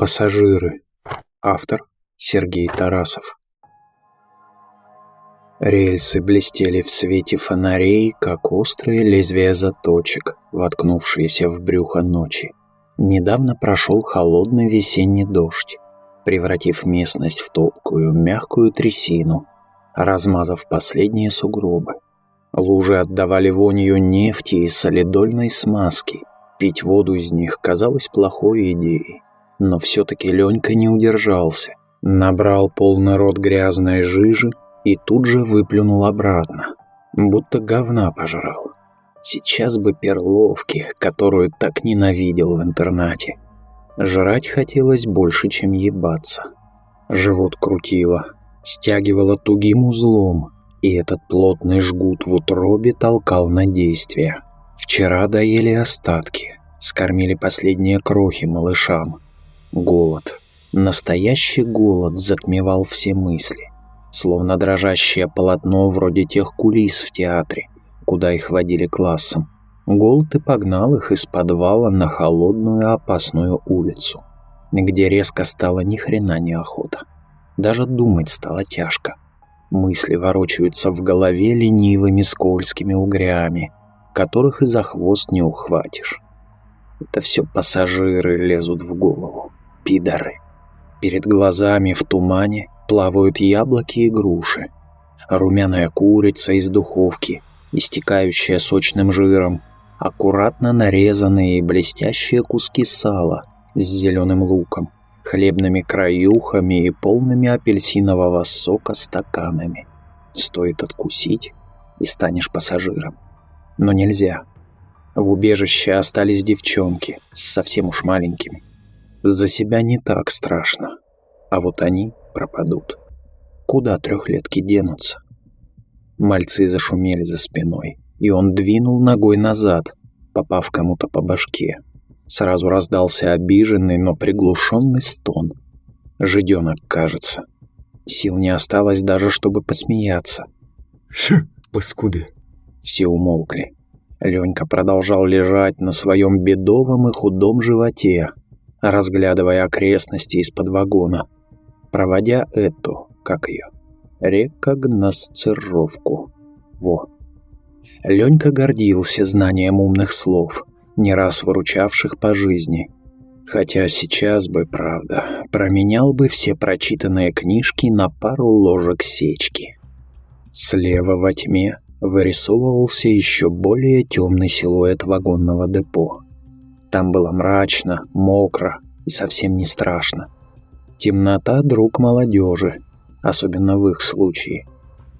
Пассажиры. Автор Сергей Тарасов. Рельсы блестели в свете фонарей, как острые лезвия заточек, воткнувшиеся в брюхо ночи. Недавно прошел холодный весенний дождь, превратив местность в топкую, мягкую трясину, размазав последние сугробы. Лужи отдавали вонью нефти и солидольной смазки. Пить воду из них казалось плохой идеей. Но все-таки Ленька не удержался. Набрал полный рот грязной жижи и тут же выплюнул обратно. Будто говна пожрал. Сейчас бы перловки, которую так ненавидел в интернате. Жрать хотелось больше, чем ебаться. Живот крутило, стягивало тугим узлом, и этот плотный жгут в утробе толкал на действие. Вчера доели остатки, скормили последние крохи малышам. Голод. Настоящий голод затмевал все мысли. Словно дрожащее полотно вроде тех кулис в театре, куда их водили классом. Голод и погнал их из подвала на холодную опасную улицу, где резко стало ни хрена не охота. Даже думать стало тяжко. Мысли ворочаются в голове ленивыми скользкими угрями, которых и за хвост не ухватишь. Это все пассажиры лезут в голову пидоры. Перед глазами в тумане плавают яблоки и груши. Румяная курица из духовки, истекающая сочным жиром, аккуратно нарезанные и блестящие куски сала с зеленым луком, хлебными краюхами и полными апельсинового сока стаканами. Стоит откусить, и станешь пассажиром. Но нельзя. В убежище остались девчонки, совсем уж маленькими. За себя не так страшно. А вот они пропадут. Куда трехлетки денутся? Мальцы зашумели за спиной, и он двинул ногой назад, попав кому-то по башке. Сразу раздался обиженный, но приглушенный стон. Жиденок, кажется. Сил не осталось даже, чтобы посмеяться. «Ш, паскуды!» Все умолкли. Ленька продолжал лежать на своем бедовом и худом животе, разглядывая окрестности из-под вагона, проводя эту, как ее, рекогносцировку. Во. Ленька гордился знанием умных слов, не раз выручавших по жизни. Хотя сейчас бы, правда, променял бы все прочитанные книжки на пару ложек сечки. Слева во тьме вырисовывался еще более темный силуэт вагонного депо. Там было мрачно, мокро и совсем не страшно. Темнота – друг молодежи, особенно в их случае.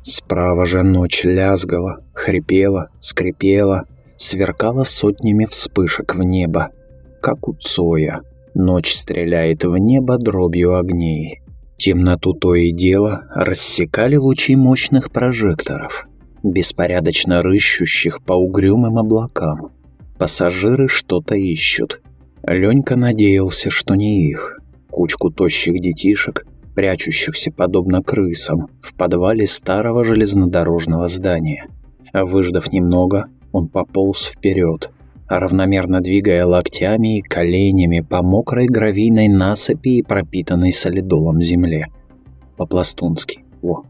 Справа же ночь лязгала, хрипела, скрипела, сверкала сотнями вспышек в небо, как у Цоя. Ночь стреляет в небо дробью огней. Темноту то и дело рассекали лучи мощных прожекторов, беспорядочно рыщущих по угрюмым облакам. Пассажиры что-то ищут. Ленька надеялся, что не их. Кучку тощих детишек, прячущихся подобно крысам в подвале старого железнодорожного здания. Выждав немного, он пополз вперед, равномерно двигая локтями и коленями по мокрой гравийной насыпи и пропитанной солидолом земле. По-пластунски. Во.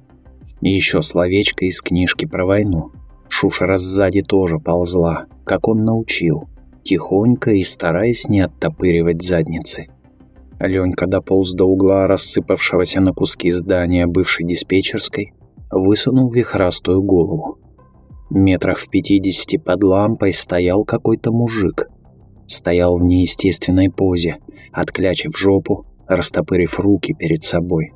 И еще словечко из книжки про войну. Шушера сзади тоже ползла, как он научил, тихонько и стараясь не оттопыривать задницы. Ленька дополз до угла рассыпавшегося на куски здания бывшей диспетчерской, высунул вихрастую голову. Метрах в пятидесяти под лампой стоял какой-то мужик. Стоял в неестественной позе, отклячив жопу, растопырив руки перед собой.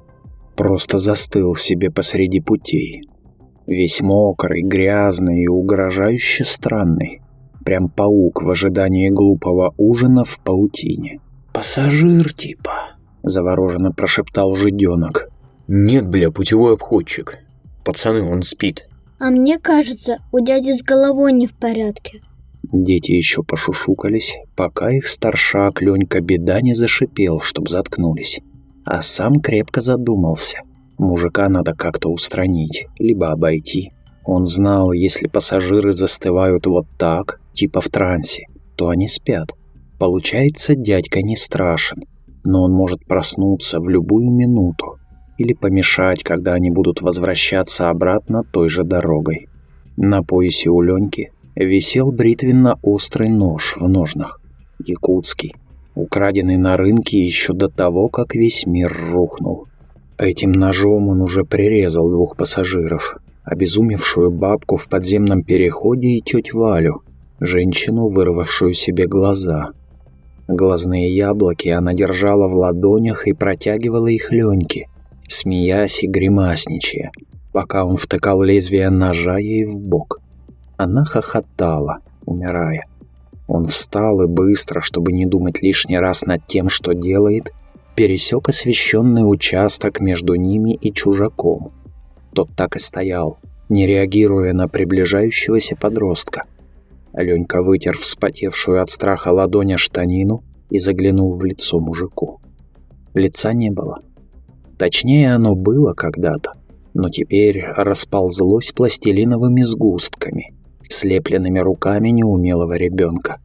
Просто застыл себе посреди путей. Весь мокрый, грязный и угрожающе странный. Прям паук в ожидании глупого ужина в паутине. «Пассажир типа», — завороженно прошептал жиденок. «Нет, бля, путевой обходчик. Пацаны, он спит». «А мне кажется, у дяди с головой не в порядке». Дети еще пошушукались, пока их старшак Ленька Беда не зашипел, чтоб заткнулись. А сам крепко задумался — Мужика надо как-то устранить, либо обойти. Он знал, если пассажиры застывают вот так, типа в трансе, то они спят. Получается, дядька не страшен. но он может проснуться в любую минуту или помешать, когда они будут возвращаться обратно той же дорогой. На поясе у Леньки висел бритвенно-острый нож в ножнах, якутский, украденный на рынке еще до того, как весь мир рухнул. Этим ножом он уже прирезал двух пассажиров, обезумевшую бабку в подземном переходе и тетю Валю, женщину, вырвавшую себе глаза. Глазные яблоки она держала в ладонях и протягивала их Леньке, смеясь и гримасничая, пока он втыкал лезвие ножа ей в бок. Она хохотала, умирая. Он встал и быстро, чтобы не думать лишний раз над тем, что делает, пересек освещенный участок между ними и чужаком. Тот так и стоял, не реагируя на приближающегося подростка. Ленька вытер вспотевшую от страха ладонь штанину и заглянул в лицо мужику. Лица не было. Точнее, оно было когда-то, но теперь расползлось пластилиновыми сгустками, слепленными руками неумелого ребенка.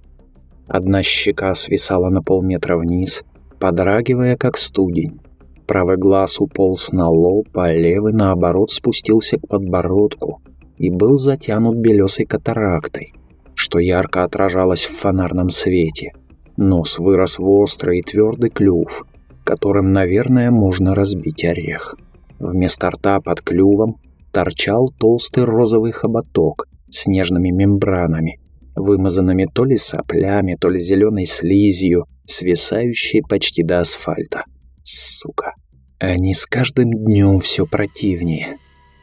Одна щека свисала на полметра вниз, подрагивая как студень. Правый глаз уполз на лоб, а левый, наоборот, спустился к подбородку и был затянут белесой катарактой, что ярко отражалось в фонарном свете. Нос вырос в острый и твердый клюв, которым, наверное, можно разбить орех. Вместо рта под клювом торчал толстый розовый хоботок с нежными мембранами, вымазанными то ли соплями, то ли зеленой слизью, свисающей почти до асфальта. Сука. Они с каждым днем все противнее,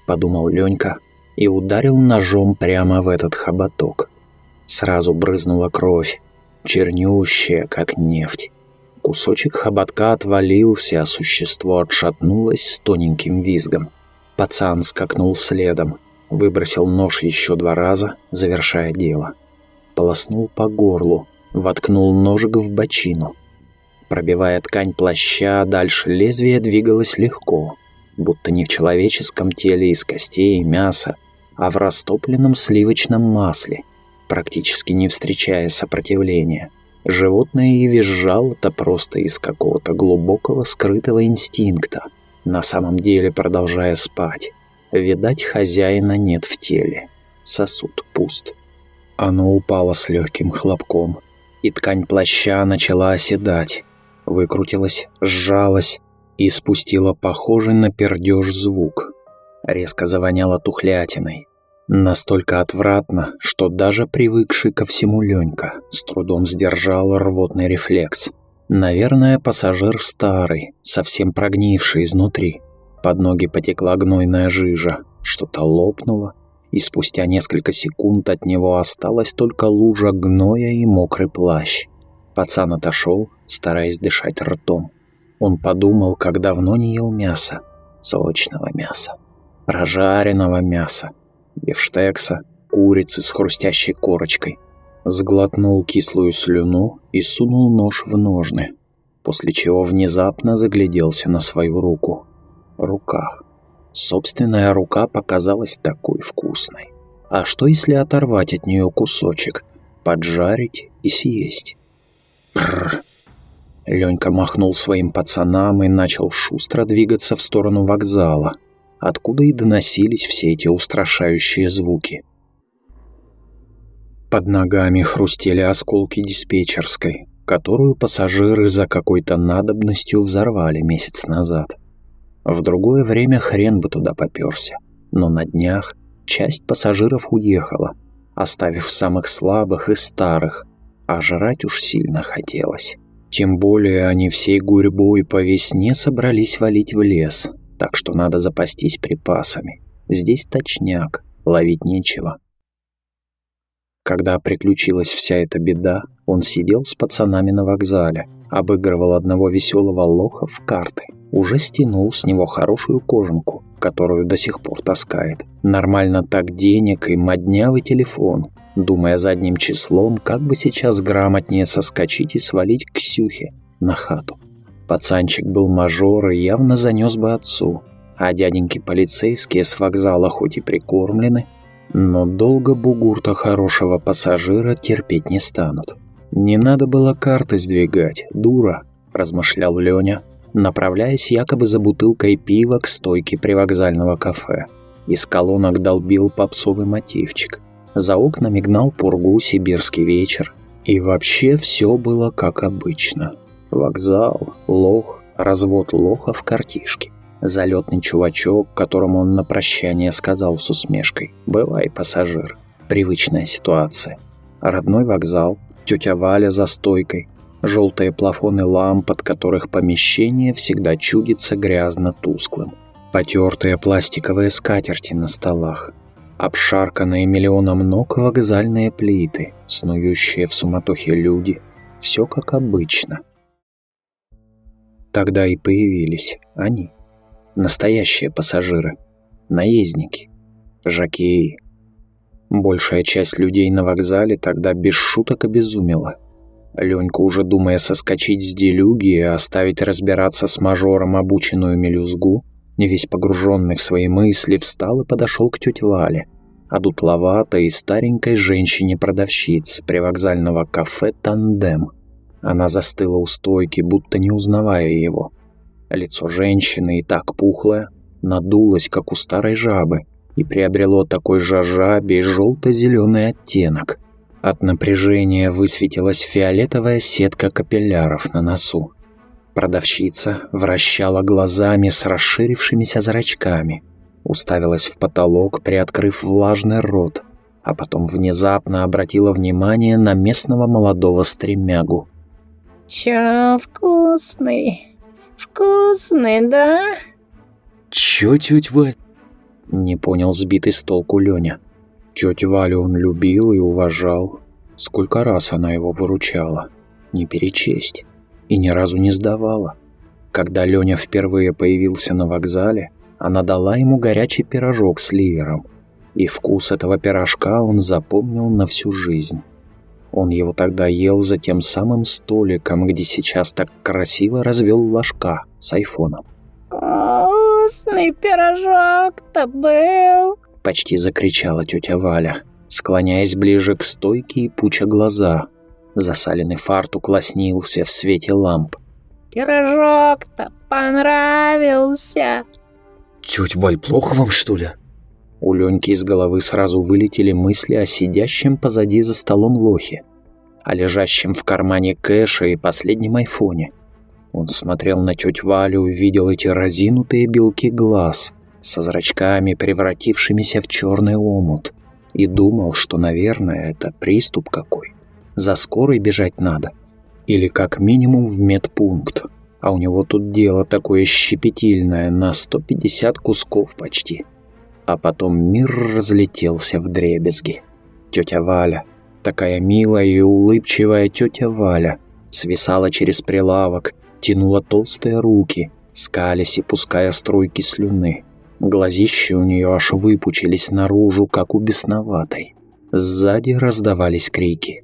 подумал Ленька и ударил ножом прямо в этот хоботок. Сразу брызнула кровь, чернющая, как нефть. Кусочек хоботка отвалился, а существо отшатнулось с тоненьким визгом. Пацан скакнул следом, выбросил нож еще два раза, завершая дело. Полоснул по горлу, воткнул ножик в бочину. Пробивая ткань плаща, дальше лезвие двигалось легко, будто не в человеческом теле из костей и мяса, а в растопленном сливочном масле, практически не встречая сопротивления. Животное и визжало-то просто из какого-то глубокого скрытого инстинкта, на самом деле продолжая спать. Видать, хозяина нет в теле. Сосуд пуст. Оно упало с легким хлопком, и ткань плаща начала оседать. Выкрутилась, сжалась и спустила похожий на пердеж звук. Резко завоняло тухлятиной. Настолько отвратно, что даже привыкший ко всему Ленька с трудом сдержал рвотный рефлекс. Наверное, пассажир старый, совсем прогнивший изнутри. Под ноги потекла гнойная жижа, что-то лопнуло, и спустя несколько секунд от него осталась только лужа гноя и мокрый плащ. Пацан отошел, стараясь дышать ртом. Он подумал, как давно не ел мяса. Сочного мяса. Прожаренного мяса бифштекса, курицы с хрустящей корочкой. Сглотнул кислую слюну и сунул нож в ножны, после чего внезапно загляделся на свою руку. Рука. Собственная рука показалась такой вкусной. А что если оторвать от нее кусочек, поджарить и съесть? Бррр. Ленька махнул своим пацанам и начал шустро двигаться в сторону вокзала – откуда и доносились все эти устрашающие звуки. Под ногами хрустели осколки диспетчерской, которую пассажиры за какой-то надобностью взорвали месяц назад. В другое время хрен бы туда попёрся, но на днях часть пассажиров уехала, оставив самых слабых и старых, а жрать уж сильно хотелось. Тем более они всей гурьбой по весне собрались валить в лес, так что надо запастись припасами. Здесь точняк, ловить нечего. Когда приключилась вся эта беда, он сидел с пацанами на вокзале, обыгрывал одного веселого лоха в карты, уже стянул с него хорошую кожанку, которую до сих пор таскает. Нормально так денег и моднявый телефон, думая задним числом, как бы сейчас грамотнее соскочить и свалить к Ксюхе на хату. Пацанчик был мажор и явно занес бы отцу, а дяденьки полицейские с вокзала хоть и прикормлены, но долго бугурта хорошего пассажира терпеть не станут. Не надо было карты сдвигать, дура. размышлял Леня, направляясь якобы за бутылкой пива к стойке привокзального кафе. Из колонок долбил попсовый мотивчик. За окнами гнал пургу сибирский вечер. И вообще все было как обычно. Вокзал, лох, развод лоха в картишке. Залетный чувачок, которому он на прощание сказал с усмешкой «Бывай, пассажир». Привычная ситуация. Родной вокзал, тетя Валя за стойкой, желтые плафоны ламп, от которых помещение всегда чудится грязно-тусклым, потертые пластиковые скатерти на столах, обшарканные миллионом ног вокзальные плиты, снующие в суматохе люди. Все как обычно. Тогда и появились они, настоящие пассажиры, наездники, жакеи. Большая часть людей на вокзале тогда без шуток обезумела – Ленька, уже думая соскочить с делюги и оставить разбираться с мажором обученную мелюзгу, весь погруженный в свои мысли, встал и подошел к тете Вале, одутловатой и старенькой женщине-продавщице привокзального кафе «Тандем». Она застыла у стойки, будто не узнавая его. Лицо женщины и так пухлое, надулось, как у старой жабы, и приобрело такой же жабе желто-зеленый оттенок – от напряжения высветилась фиолетовая сетка капилляров на носу. Продавщица вращала глазами с расширившимися зрачками, уставилась в потолок, приоткрыв влажный рот, а потом внезапно обратила внимание на местного молодого стремягу. «Чё, вкусный? Вкусный, да?» «Чё, тёть Валь?» Не понял сбитый с толку Лёня. Тетю Валю он любил и уважал. Сколько раз она его выручала. Не перечесть. И ни разу не сдавала. Когда Леня впервые появился на вокзале, она дала ему горячий пирожок с ливером. И вкус этого пирожка он запомнил на всю жизнь. Он его тогда ел за тем самым столиком, где сейчас так красиво развел ложка с айфоном. «Вкусный пирожок-то был!» Почти закричала тетя Валя, склоняясь ближе к стойке и пуча глаза. Засаленный фартук лоснился в свете ламп. «Пирожок-то понравился!» «Тетя Валь, плохо вам, что ли?» У Леньки из головы сразу вылетели мысли о сидящем позади за столом лохе, о лежащем в кармане кэша и последнем айфоне. Он смотрел на тетю Валю и видел эти разинутые белки глаз, со зрачками, превратившимися в черный омут, и думал, что, наверное, это приступ какой. За скорой бежать надо. Или как минимум в медпункт. А у него тут дело такое щепетильное, на 150 кусков почти. А потом мир разлетелся в дребезги. Тетя Валя, такая милая и улыбчивая тетя Валя, свисала через прилавок, тянула толстые руки, скались и пуская струйки слюны. Глазища у нее аж выпучились наружу, как у бесноватой. Сзади раздавались крики.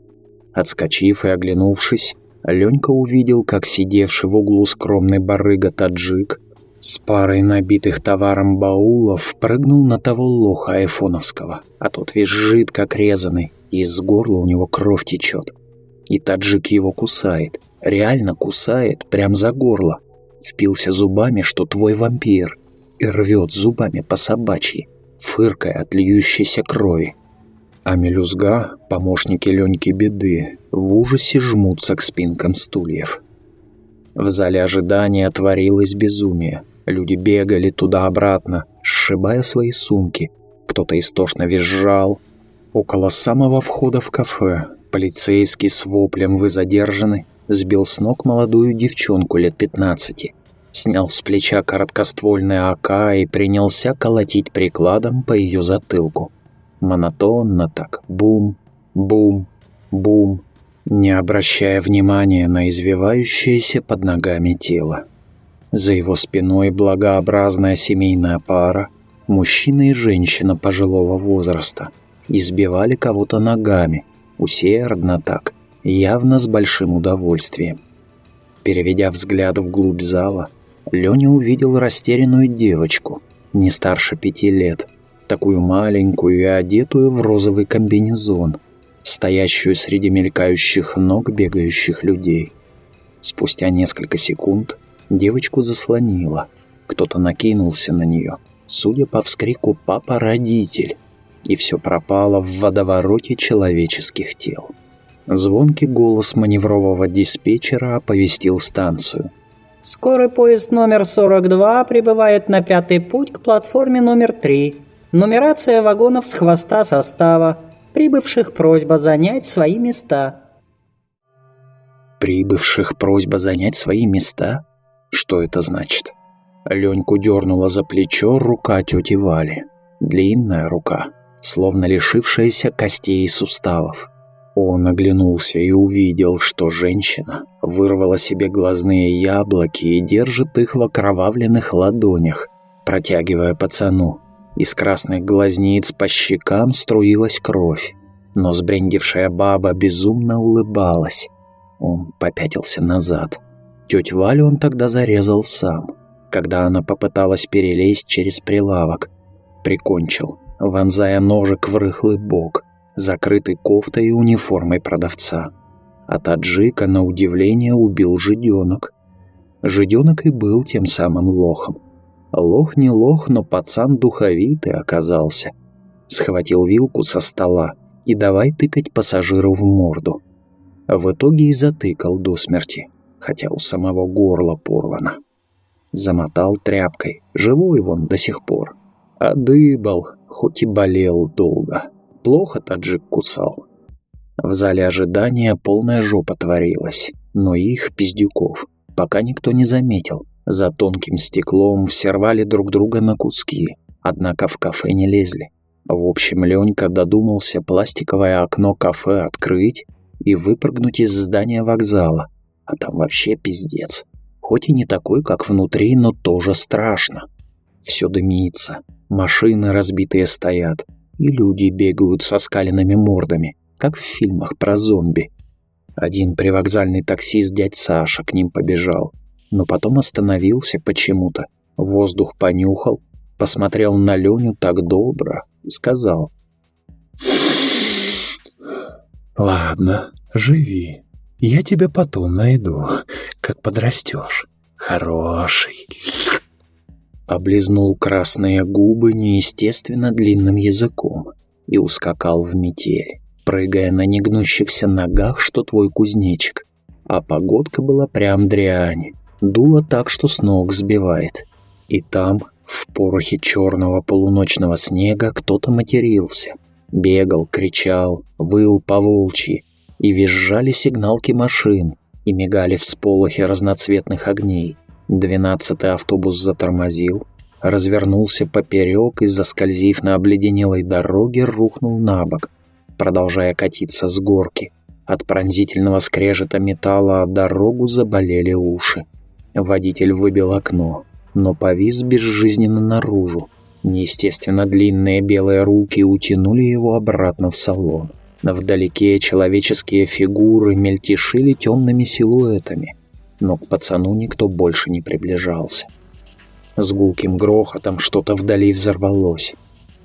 Отскочив и оглянувшись, Ленька увидел, как сидевший в углу скромный барыга-таджик с парой набитых товаром баулов прыгнул на того лоха айфоновского, а тот визжит, как резанный, и из горла у него кровь течет. И таджик его кусает, реально кусает, прям за горло. Впился зубами, что твой вампир, и рвет зубами по собачьи, фыркая от льющейся крови. А мелюзга, помощники Леньки Беды, в ужасе жмутся к спинкам стульев. В зале ожидания творилось безумие. Люди бегали туда-обратно, сшибая свои сумки. Кто-то истошно визжал. Около самого входа в кафе полицейский с воплем «Вы задержаны» сбил с ног молодую девчонку лет пятнадцати снял с плеча короткоствольный АК и принялся колотить прикладом по ее затылку. Монотонно так, бум, бум, бум, не обращая внимания на извивающееся под ногами тело. За его спиной благообразная семейная пара, мужчина и женщина пожилого возраста, избивали кого-то ногами, усердно так, явно с большим удовольствием. Переведя взгляд вглубь зала, Леня увидел растерянную девочку, не старше пяти лет, такую маленькую и одетую в розовый комбинезон, стоящую среди мелькающих ног бегающих людей. Спустя несколько секунд девочку заслонило. Кто-то накинулся на нее. Судя по вскрику «папа, родитель!» И все пропало в водовороте человеческих тел. Звонкий голос маневрового диспетчера оповестил станцию. Скорый поезд номер 42 прибывает на пятый путь к платформе номер 3. Нумерация вагонов с хвоста состава. Прибывших просьба занять свои места. Прибывших просьба занять свои места? Что это значит? Леньку дернула за плечо рука тети Вали. Длинная рука, словно лишившаяся костей и суставов. Он оглянулся и увидел, что женщина вырвала себе глазные яблоки и держит их в окровавленных ладонях, протягивая пацану. Из красных глазниц по щекам струилась кровь, но сбрендившая баба безумно улыбалась. Он попятился назад. Теть Валю он тогда зарезал сам, когда она попыталась перелезть через прилавок. Прикончил, вонзая ножик в рыхлый бок – закрытый кофтой и униформой продавца. А таджика, на удивление, убил жиденок. Жиденок и был тем самым лохом. Лох не лох, но пацан духовитый оказался. Схватил вилку со стола и давай тыкать пассажиру в морду. В итоге и затыкал до смерти, хотя у самого горла порвано. Замотал тряпкой, живой вон до сих пор. А дыбал, хоть и болел долго. Плохо таджик кусал. В зале ожидания полная жопа творилась, но их, пиздюков, пока никто не заметил. За тонким стеклом все рвали друг друга на куски, однако в кафе не лезли. В общем, Ленька додумался пластиковое окно кафе открыть и выпрыгнуть из здания вокзала, а там вообще пиздец. Хоть и не такой, как внутри, но тоже страшно. Все дымится, машины разбитые стоят, и люди бегают со скаленными мордами, как в фильмах про зомби. Один привокзальный таксист дядь Саша к ним побежал, но потом остановился почему-то, воздух понюхал, посмотрел на Леню так добро и сказал. «Ладно, живи. Я тебя потом найду, как подрастешь. Хороший» облизнул красные губы неестественно длинным языком и ускакал в метель, прыгая на негнущихся ногах, что твой кузнечик. А погодка была прям дрянь, дуло так, что с ног сбивает. И там, в порохе черного полуночного снега, кто-то матерился. Бегал, кричал, выл по волчьи, и визжали сигналки машин, и мигали всполохи разноцветных огней. Двенадцатый автобус затормозил, развернулся поперек и, заскользив на обледенелой дороге, рухнул на бок, продолжая катиться с горки. От пронзительного скрежета металла дорогу заболели уши. Водитель выбил окно, но повис безжизненно наружу. Неестественно длинные белые руки утянули его обратно в салон. Вдалеке человеческие фигуры мельтешили темными силуэтами – но к пацану никто больше не приближался. С гулким грохотом что-то вдали взорвалось.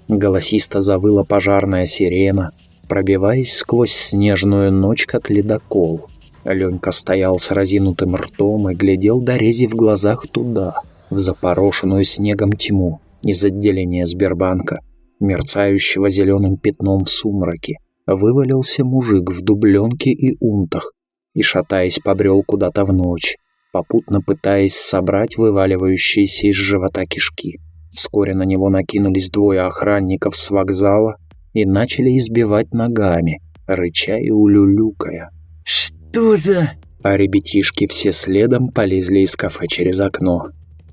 Голосисто завыла пожарная сирена, пробиваясь сквозь снежную ночь, как ледокол. Ленька стоял с разинутым ртом и глядел до рези в глазах туда, в запорошенную снегом тьму из отделения Сбербанка, мерцающего зеленым пятном в сумраке. Вывалился мужик в дубленке и унтах, и, шатаясь, побрел куда-то в ночь, попутно пытаясь собрать вываливающиеся из живота кишки. Вскоре на него накинулись двое охранников с вокзала и начали избивать ногами, рыча и улюлюкая. «Что за...» А ребятишки все следом полезли из кафе через окно.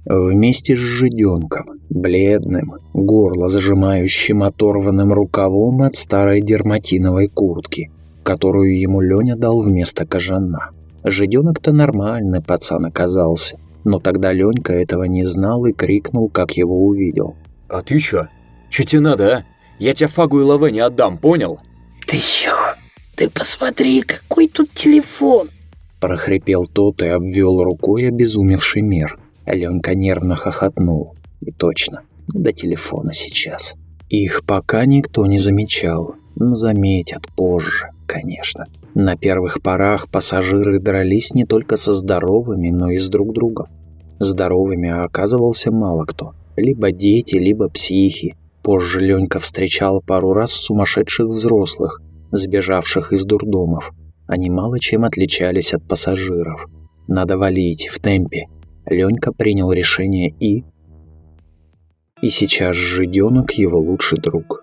Вместе с жиденком, бледным, горло зажимающим оторванным рукавом от старой дерматиновой куртки – которую ему Леня дал вместо кожана. Жиденок-то нормальный пацан оказался, но тогда Ленька этого не знал и крикнул, как его увидел. «А ты чё? Чё тебе надо, а? Я тебя Фагу и Лаве не отдам, понял?» «Ты чё? Ты посмотри, какой тут телефон!» прохрипел тот и обвел рукой обезумевший мир. Ленька нервно хохотнул. И точно, до телефона сейчас. Их пока никто не замечал, но заметят позже конечно. На первых порах пассажиры дрались не только со здоровыми, но и с друг другом. Здоровыми оказывался мало кто. Либо дети, либо психи. Позже Ленька встречал пару раз сумасшедших взрослых, сбежавших из дурдомов. Они мало чем отличались от пассажиров. Надо валить, в темпе. Ленька принял решение и... И сейчас жиденок его лучший друг.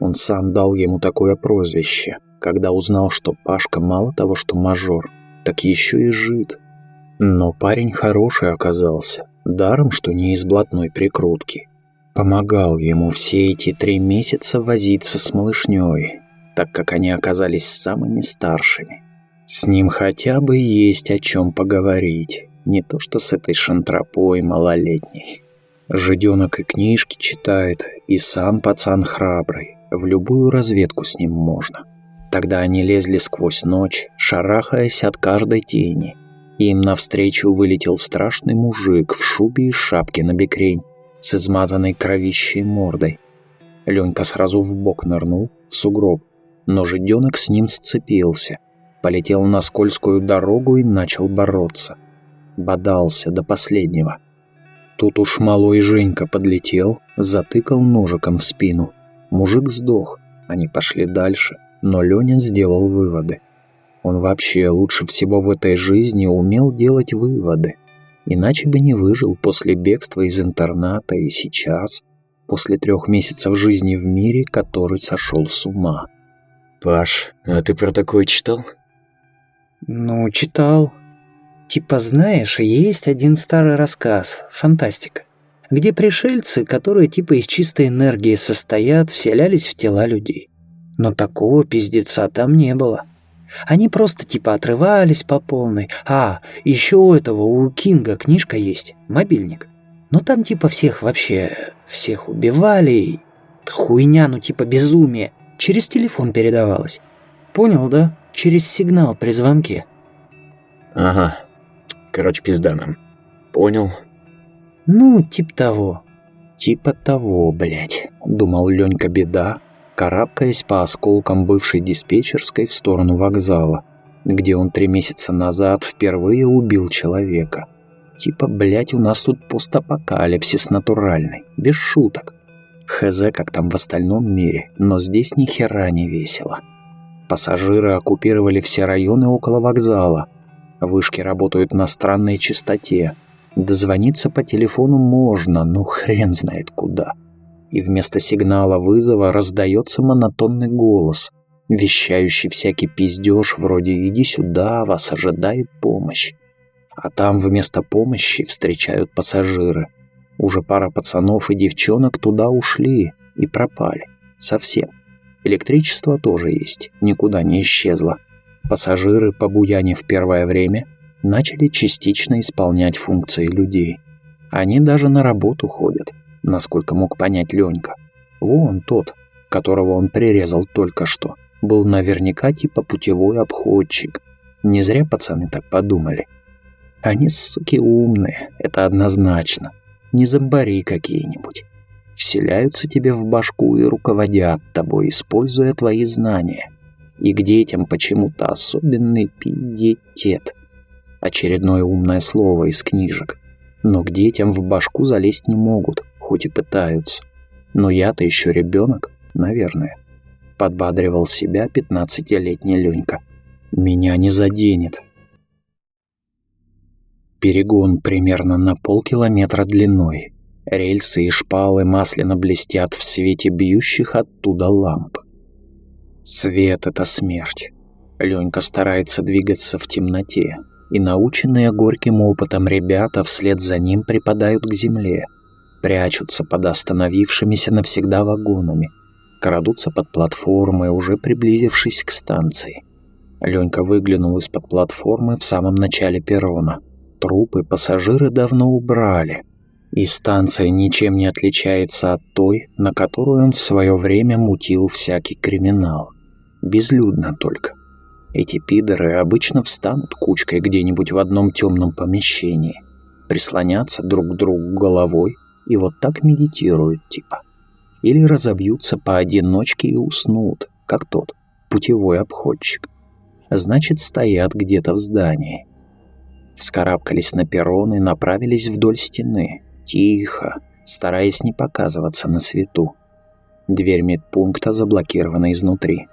Он сам дал ему такое прозвище, когда узнал, что Пашка мало того, что мажор, так еще и жид. Но парень хороший оказался, даром, что не из блатной прикрутки. Помогал ему все эти три месяца возиться с малышней, так как они оказались самыми старшими. С ним хотя бы есть о чем поговорить, не то что с этой шантропой малолетней. Жиденок и книжки читает, и сам пацан храбрый, в любую разведку с ним можно. Тогда они лезли сквозь ночь, шарахаясь от каждой тени. Им навстречу вылетел страшный мужик в шубе и шапке на бекрень, с измазанной кровищей мордой. Ленька сразу в бок нырнул, в сугроб, но жиденок с ним сцепился, полетел на скользкую дорогу и начал бороться. Бодался до последнего. Тут уж малой Женька подлетел, затыкал ножиком в спину. Мужик сдох, они пошли дальше, но Леня сделал выводы. Он вообще лучше всего в этой жизни умел делать выводы. Иначе бы не выжил после бегства из интерната и сейчас, после трех месяцев жизни в мире, который сошел с ума. Паш, а ты про такое читал? Ну, читал. Типа, знаешь, есть один старый рассказ, фантастика, где пришельцы, которые типа из чистой энергии состоят, вселялись в тела людей. Но такого пиздеца там не было. Они просто типа отрывались по полной. А, еще у этого, у Кинга книжка есть, мобильник. Но там типа всех вообще, всех убивали. Хуйня, ну типа безумие. Через телефон передавалось. Понял, да? Через сигнал при звонке. Ага, Короче, пизда нам. Понял? Ну, типа того. Типа того, блядь, думал Ленька беда, карабкаясь по осколкам бывшей диспетчерской в сторону вокзала, где он три месяца назад впервые убил человека. Типа, блядь, у нас тут постапокалипсис натуральный, без шуток. Хз, как там в остальном мире, но здесь ни хера не весело. Пассажиры оккупировали все районы около вокзала, Вышки работают на странной частоте. Дозвониться по телефону можно, но хрен знает куда. И вместо сигнала вызова раздается монотонный голос, вещающий всякий пиздеж вроде «иди сюда, вас ожидает помощь». А там вместо помощи встречают пассажиры. Уже пара пацанов и девчонок туда ушли и пропали. Совсем. Электричество тоже есть, никуда не исчезло. Пассажиры, побуянив первое время, начали частично исполнять функции людей. Они даже на работу ходят, насколько мог понять Ленька. Вон тот, которого он прирезал только что, был наверняка типа путевой обходчик. Не зря пацаны так подумали. Они, суки, умные, это однозначно. Не зомбари какие-нибудь. Вселяются тебе в башку и руководят тобой, используя твои знания и к детям почему-то особенный пиетет. Очередное умное слово из книжек. Но к детям в башку залезть не могут, хоть и пытаются. Но я-то еще ребенок, наверное. Подбадривал себя пятнадцатилетний Ленька. Меня не заденет. Перегон примерно на полкилометра длиной. Рельсы и шпалы масляно блестят в свете бьющих оттуда ламп. Свет — это смерть. Ленька старается двигаться в темноте, и наученные горьким опытом ребята вслед за ним припадают к земле, прячутся под остановившимися навсегда вагонами, крадутся под платформой, уже приблизившись к станции. Ленька выглянул из-под платформы в самом начале перрона. Трупы пассажиры давно убрали, и станция ничем не отличается от той, на которую он в свое время мутил всякий криминал. Безлюдно только. Эти пидоры обычно встанут кучкой где-нибудь в одном темном помещении, прислонятся друг к другу головой и вот так медитируют типа. Или разобьются поодиночке и уснут, как тот, путевой обходчик. значит, стоят где-то в здании. Вскарабкались на перрон и направились вдоль стены. Тихо, стараясь не показываться на свету. Дверь медпункта заблокирована изнутри.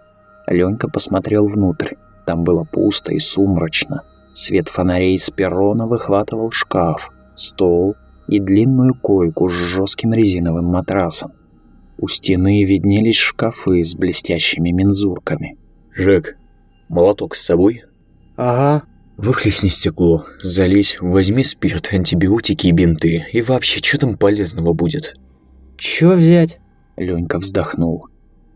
Ленька посмотрел внутрь. Там было пусто и сумрачно. Свет фонарей с перрона выхватывал шкаф, стол и длинную койку с жестким резиновым матрасом. У стены виднелись шкафы с блестящими мензурками. «Жек, молоток с собой?» Ага. «Выхлестни стекло, залезь, возьми спирт, антибиотики и бинты. И вообще, что там полезного будет?» Чё взять? Ленька вздохнул.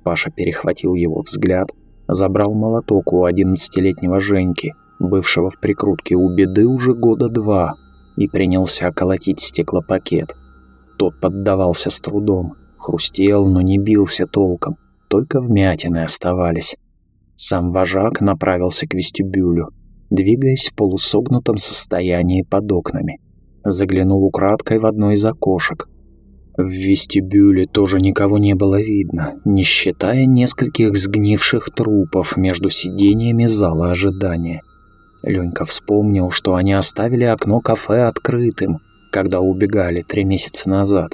Паша перехватил его взгляд, забрал молоток у одиннадцатилетнего Женьки, бывшего в прикрутке у беды уже года два, и принялся колотить стеклопакет. Тот поддавался с трудом, хрустел, но не бился толком, только вмятины оставались. Сам вожак направился к вестибюлю, двигаясь в полусогнутом состоянии под окнами. Заглянул украдкой в одно из окошек. В вестибюле тоже никого не было видно, не считая нескольких сгнивших трупов между сидениями зала ожидания. Ленька вспомнил, что они оставили окно кафе открытым, когда убегали три месяца назад.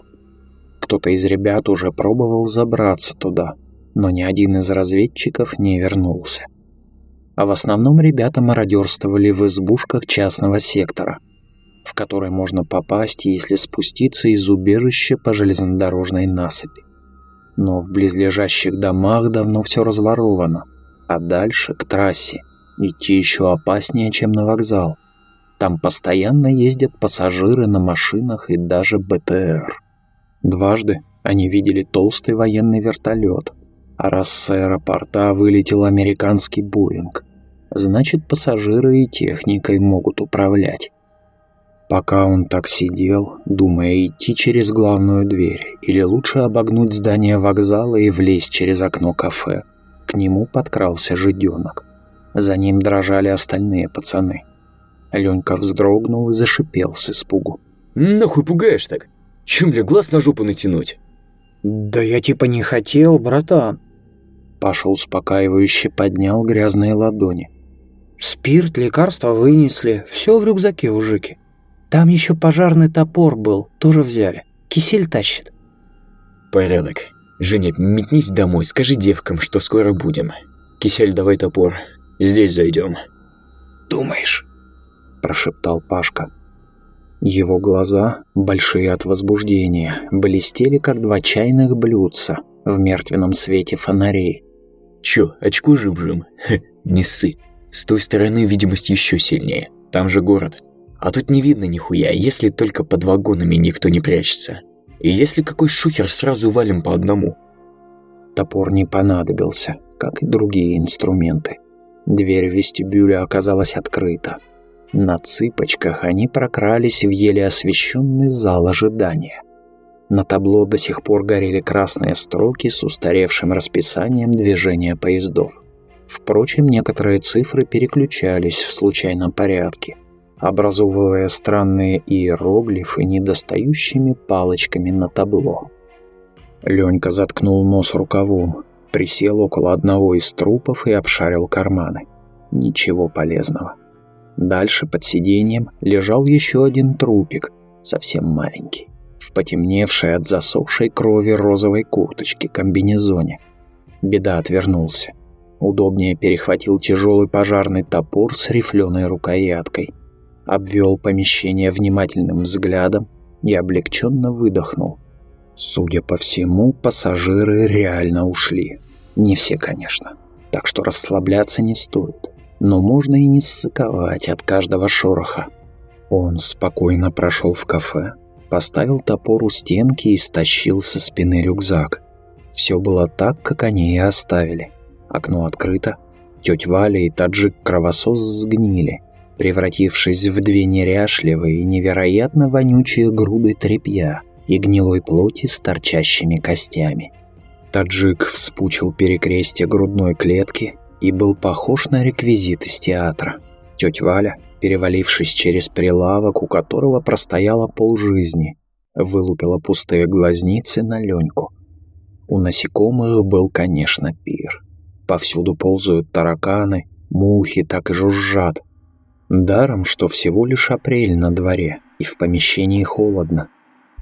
Кто-то из ребят уже пробовал забраться туда, но ни один из разведчиков не вернулся. А в основном ребята мародерствовали в избушках частного сектора, в который можно попасть, если спуститься из убежища по железнодорожной насыпи. Но в близлежащих домах давно все разворовано, а дальше, к трассе, идти еще опаснее, чем на вокзал. Там постоянно ездят пассажиры на машинах и даже БТР. Дважды они видели толстый военный вертолет, а раз с аэропорта вылетел американский Боинг, значит пассажиры и техникой могут управлять. Пока он так сидел, думая идти через главную дверь или лучше обогнуть здание вокзала и влезть через окно кафе, к нему подкрался жиденок. За ним дрожали остальные пацаны. Ленька вздрогнул и зашипел с испугу. «Нахуй пугаешь так? Чем, бля, глаз на жопу натянуть?» Да я типа не хотел, братан. Паша успокаивающе поднял грязные ладони. Спирт, лекарства вынесли, все в рюкзаке у Жики. Там еще пожарный топор был, тоже взяли. Кисель тащит. «Порядок. Женя, метнись домой, скажи девкам, что скоро будем. Кисель, давай топор. Здесь зайдем». «Думаешь?» – прошептал Пашка. Его глаза, большие от возбуждения, блестели, как два чайных блюдца в мертвенном свете фонарей. «Чё, очко жим-жим? не ссы. С той стороны видимость еще сильнее. Там же город. А тут не видно нихуя, если только под вагонами никто не прячется. И если какой шухер, сразу валим по одному». Топор не понадобился, как и другие инструменты. Дверь вестибюля оказалась открыта. На цыпочках они прокрались в еле освещенный зал ожидания. На табло до сих пор горели красные строки с устаревшим расписанием движения поездов. Впрочем, некоторые цифры переключались в случайном порядке, образовывая странные иероглифы недостающими палочками на табло. Ленька заткнул нос рукавом, присел около одного из трупов и обшарил карманы. Ничего полезного. Дальше под сиденьем лежал еще один трупик, совсем маленький, в потемневшей от засохшей крови розовой курточке комбинезоне. Беда отвернулся. Удобнее перехватил тяжелый пожарный топор с рифленой рукояткой. Обвел помещение внимательным взглядом и облегченно выдохнул. Судя по всему, пассажиры реально ушли. Не все, конечно. Так что расслабляться не стоит но можно и не ссыковать от каждого шороха. Он спокойно прошел в кафе, поставил топор у стенки и стащил со спины рюкзак. Все было так, как они и оставили. Окно открыто, тетя Валя и таджик-кровосос сгнили, превратившись в две неряшливые и невероятно вонючие груды тряпья и гнилой плоти с торчащими костями. Таджик вспучил перекрестие грудной клетки и был похож на реквизит из театра. Тетя Валя, перевалившись через прилавок, у которого простояла полжизни, вылупила пустые глазницы на Леньку. У насекомых был, конечно, пир. Повсюду ползают тараканы, Мухи так и жужжат. Даром, что всего лишь апрель на дворе, и в помещении холодно.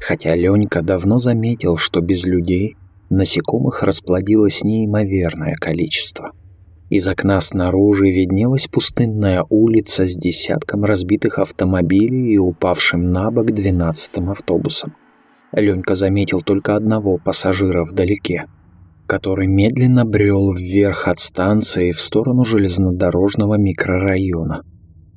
Хотя Ленька давно заметил, что без людей насекомых расплодилось неимоверное количество. Из окна снаружи виднелась пустынная улица с десятком разбитых автомобилей и упавшим на бок двенадцатым автобусом. Ленька заметил только одного пассажира вдалеке, который медленно брел вверх от станции в сторону железнодорожного микрорайона.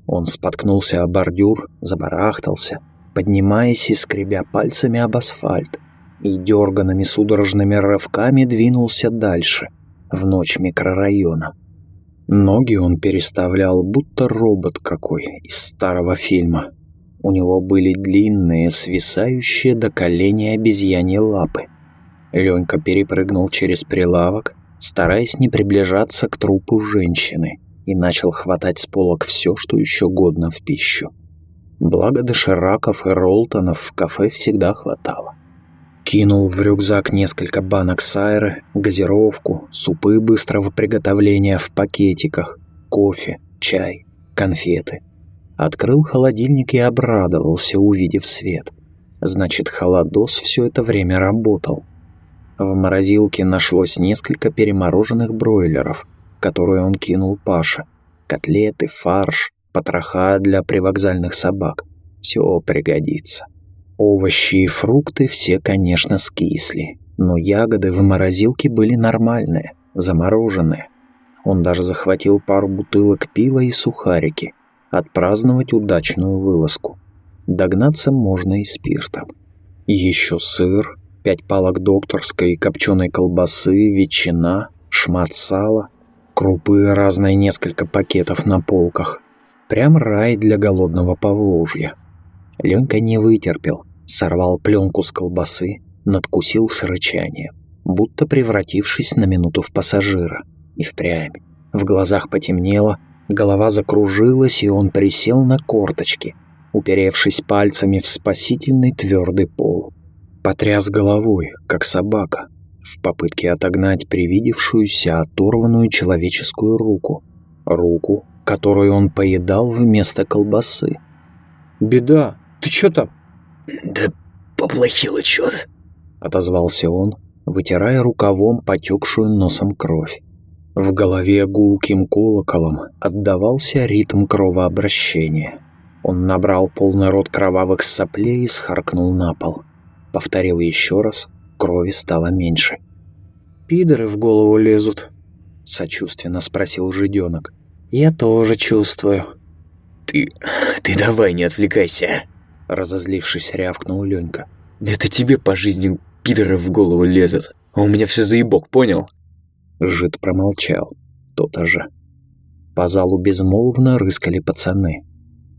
Он споткнулся о бордюр, забарахтался, поднимаясь и скребя пальцами об асфальт, и дерганными судорожными рывками двинулся дальше, в ночь микрорайона. Ноги он переставлял, будто робот какой из старого фильма. У него были длинные, свисающие до колени обезьяньи лапы. Ленька перепрыгнул через прилавок, стараясь не приближаться к трупу женщины, и начал хватать с полок все, что еще годно в пищу. Благо дошираков и ролтонов в кафе всегда хватало. Кинул в рюкзак несколько банок сайры, газировку, супы быстрого приготовления в пакетиках, кофе, чай, конфеты. Открыл холодильник и обрадовался, увидев свет. Значит, холодос все это время работал. В морозилке нашлось несколько перемороженных бройлеров, которые он кинул Паше. Котлеты, фарш, потроха для привокзальных собак. Все пригодится. Овощи и фрукты все, конечно, скисли, но ягоды в морозилке были нормальные, замороженные. Он даже захватил пару бутылок пива и сухарики, отпраздновать удачную вылазку. Догнаться можно и спиртом. Еще сыр, пять палок докторской и копченой колбасы, ветчина, шмат сала, крупы разные несколько пакетов на полках. Прям рай для голодного Поволжья. Ленька не вытерпел, сорвал пленку с колбасы, надкусил с рычанием, будто превратившись на минуту в пассажира. И впрямь. В глазах потемнело, голова закружилась, и он присел на корточки, уперевшись пальцами в спасительный твердый пол. Потряс головой, как собака, в попытке отогнать привидевшуюся оторванную человеческую руку. Руку, которую он поедал вместо колбасы. «Беда!» Ты чё там?» «Да поплохело чё-то», — отозвался он, вытирая рукавом потекшую носом кровь. В голове гулким колоколом отдавался ритм кровообращения. Он набрал полный рот кровавых соплей и схаркнул на пол. Повторил еще раз, крови стало меньше. «Пидоры в голову лезут», — сочувственно спросил жиденок. «Я тоже чувствую». «Ты... ты давай не отвлекайся», Разозлившись, рявкнул Ленька. «Это тебе по жизни пидоры в голову лезут, а у меня все заебок, понял?» Жид промолчал. То-то же. По залу безмолвно рыскали пацаны.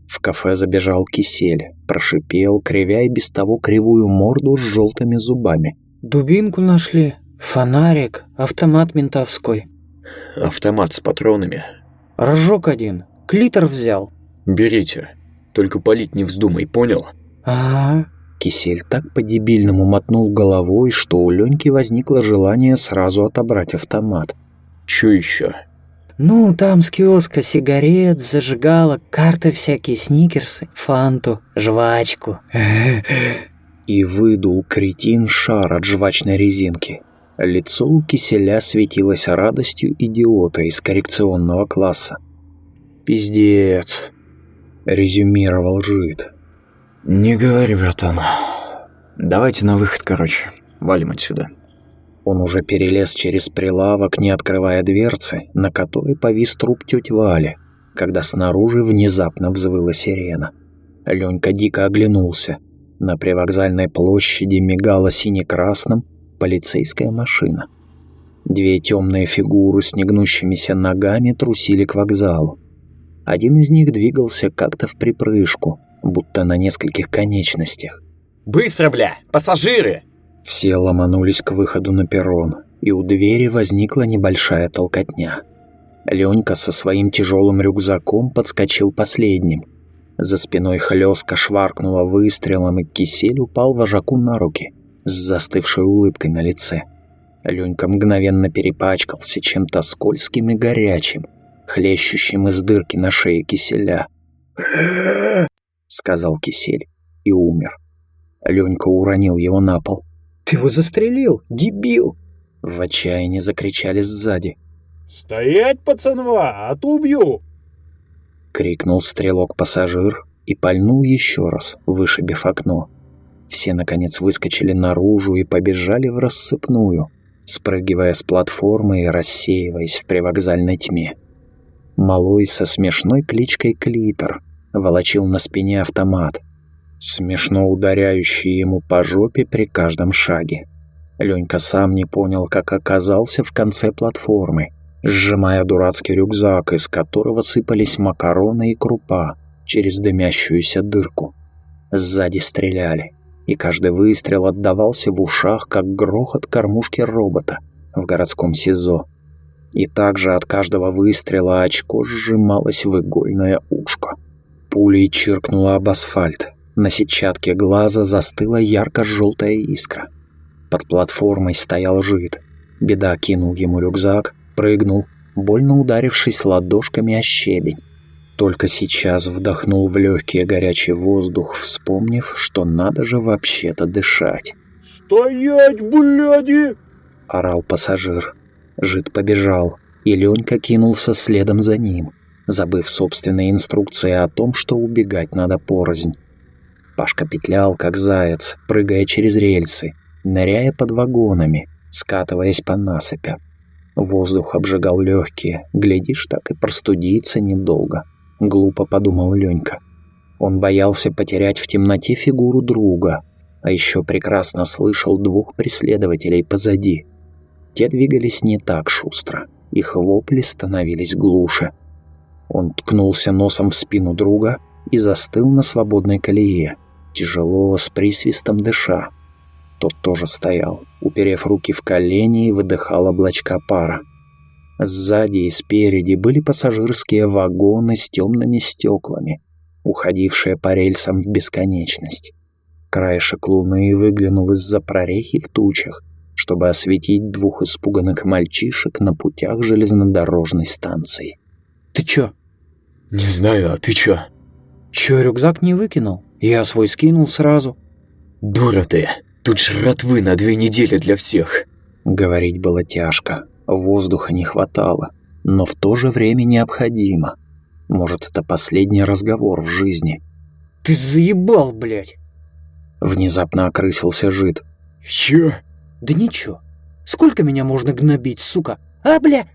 В кафе забежал кисель, прошипел, кривя и без того кривую морду с желтыми зубами. «Дубинку нашли, фонарик, автомат ментовской». «Автомат с патронами». «Рожок один, клитор взял». «Берите». Только палить не вздумай, понял? Ага. Кисель так по-дебильному мотнул головой, что у Леньки возникло желание сразу отобрать автомат. Чё еще? Ну, там с киоска сигарет, зажигалок, карты всякие, сникерсы, фанту, жвачку. И выдул кретин шар от жвачной резинки. Лицо у киселя светилось радостью идиота из коррекционного класса. «Пиздец», резюмировал Жид. «Не говори, братан. Давайте на выход, короче. Валим отсюда». Он уже перелез через прилавок, не открывая дверцы, на которой повис труп тети Вали, когда снаружи внезапно взвыла сирена. Ленька дико оглянулся. На привокзальной площади мигала сине-красным полицейская машина. Две темные фигуры с негнущимися ногами трусили к вокзалу. Один из них двигался как-то в припрыжку, будто на нескольких конечностях. «Быстро, бля! Пассажиры!» Все ломанулись к выходу на перрон, и у двери возникла небольшая толкотня. Ленька со своим тяжелым рюкзаком подскочил последним. За спиной хлестко шваркнула выстрелом, и кисель упал вожаку на руки с застывшей улыбкой на лице. Ленька мгновенно перепачкался чем-то скользким и горячим, хлещущим из дырки на шее киселя. сказал кисель и умер. Ленька уронил его на пол. «Ты его застрелил, дебил!» В отчаянии закричали сзади. «Стоять, пацанва, а то убью!» Крикнул стрелок-пассажир и пальнул еще раз, вышибив окно. Все, наконец, выскочили наружу и побежали в рассыпную, спрыгивая с платформы и рассеиваясь в привокзальной тьме. Малой со смешной кличкой Клитор волочил на спине автомат, смешно ударяющий ему по жопе при каждом шаге. Ленька сам не понял, как оказался в конце платформы, сжимая дурацкий рюкзак, из которого сыпались макароны и крупа через дымящуюся дырку. Сзади стреляли и каждый выстрел отдавался в ушах, как грохот кормушки робота в городском СИЗО. И также от каждого выстрела очко сжималось в игольное ушко. Пулей чиркнула об асфальт. На сетчатке глаза застыла ярко-желтая искра. Под платформой стоял жид. Беда кинул ему рюкзак, прыгнул, больно ударившись ладошками о щебень. Только сейчас вдохнул в легкий горячий воздух, вспомнив, что надо же вообще-то дышать. «Стоять, бляди!» — орал пассажир. Жид побежал, и Ленька кинулся следом за ним, забыв собственные инструкции о том, что убегать надо порознь. Пашка петлял, как заяц, прыгая через рельсы, ныряя под вагонами, скатываясь по насыпям. Воздух обжигал легкие, глядишь, так и простудиться недолго. — глупо подумал Ленька. Он боялся потерять в темноте фигуру друга, а еще прекрасно слышал двух преследователей позади. Те двигались не так шустро, их вопли становились глуше. Он ткнулся носом в спину друга и застыл на свободной колее, тяжело, с присвистом дыша. Тот тоже стоял, уперев руки в колени и выдыхал облачка пара. Сзади и спереди были пассажирские вагоны с темными стеклами, уходившие по рельсам в бесконечность. Краешек луны выглянул из-за прорехи в тучах, чтобы осветить двух испуганных мальчишек на путях железнодорожной станции. «Ты чё?» «Не знаю, а ты чё?» «Чё, рюкзак не выкинул? Я свой скинул сразу». «Дура ты! Тут жратвы на две недели для всех!» Говорить было тяжко. Воздуха не хватало, но в то же время необходимо. Может, это последний разговор в жизни. «Ты заебал, блядь!» Внезапно окрысился жид. «Чё?» «Да ничего. Сколько меня можно гнобить, сука? А, бля!»